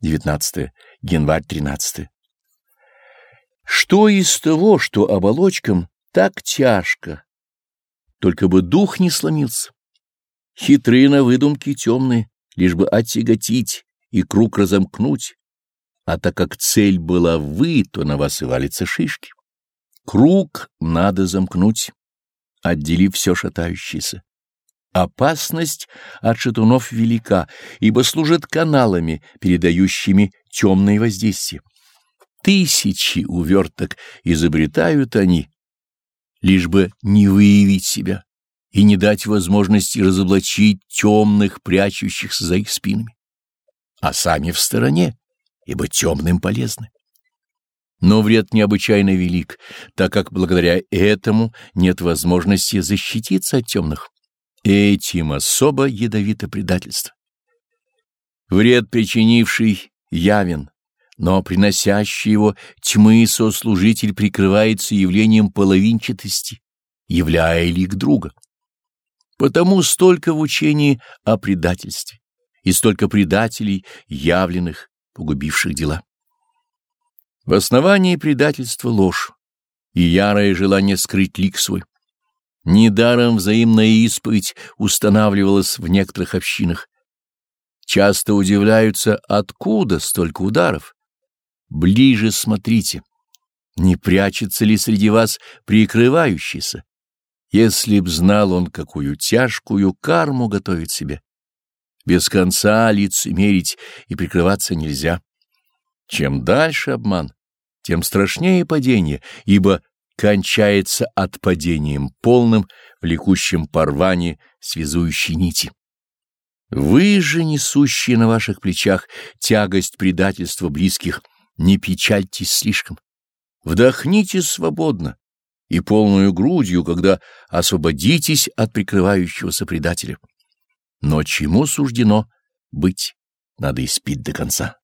19. Январь 13. Что из того, что оболочкам так тяжко? Только бы дух не сломился. Хитрые на выдумки темные, лишь бы оттяготить и круг разомкнуть. А так как цель была вы, то на вас и валятся шишки. Круг надо замкнуть, отделив все шатающееся. Опасность от шатунов велика, ибо служат каналами, передающими темные воздействия. Тысячи уверток изобретают они, лишь бы не выявить себя и не дать возможности разоблачить темных, прячущихся за их спинами, а сами в стороне, ибо темным полезны. Но вред необычайно велик, так как благодаря этому нет возможности защититься от темных. Этим особо ядовито предательство. Вред, причинивший, явен, но приносящий его тьмы сослужитель прикрывается явлением половинчатости, являя лик друга. Потому столько в учении о предательстве и столько предателей, явленных, погубивших дела. В основании предательства ложь и ярое желание скрыть лик свой. Недаром взаимная исповедь устанавливалась в некоторых общинах. Часто удивляются, откуда столько ударов. Ближе смотрите, не прячется ли среди вас прикрывающийся. Если б знал он, какую тяжкую карму готовит себе. Без конца лицемерить и прикрываться нельзя. Чем дальше обман, тем страшнее падение, ибо кончается отпадением полным, влекущим порвание связующей нити. Вы же, несущие на ваших плечах тягость предательства близких, не печальтесь слишком. Вдохните свободно и полную грудью, когда освободитесь от прикрывающегося предателя. Но чему суждено быть, надо испить до конца.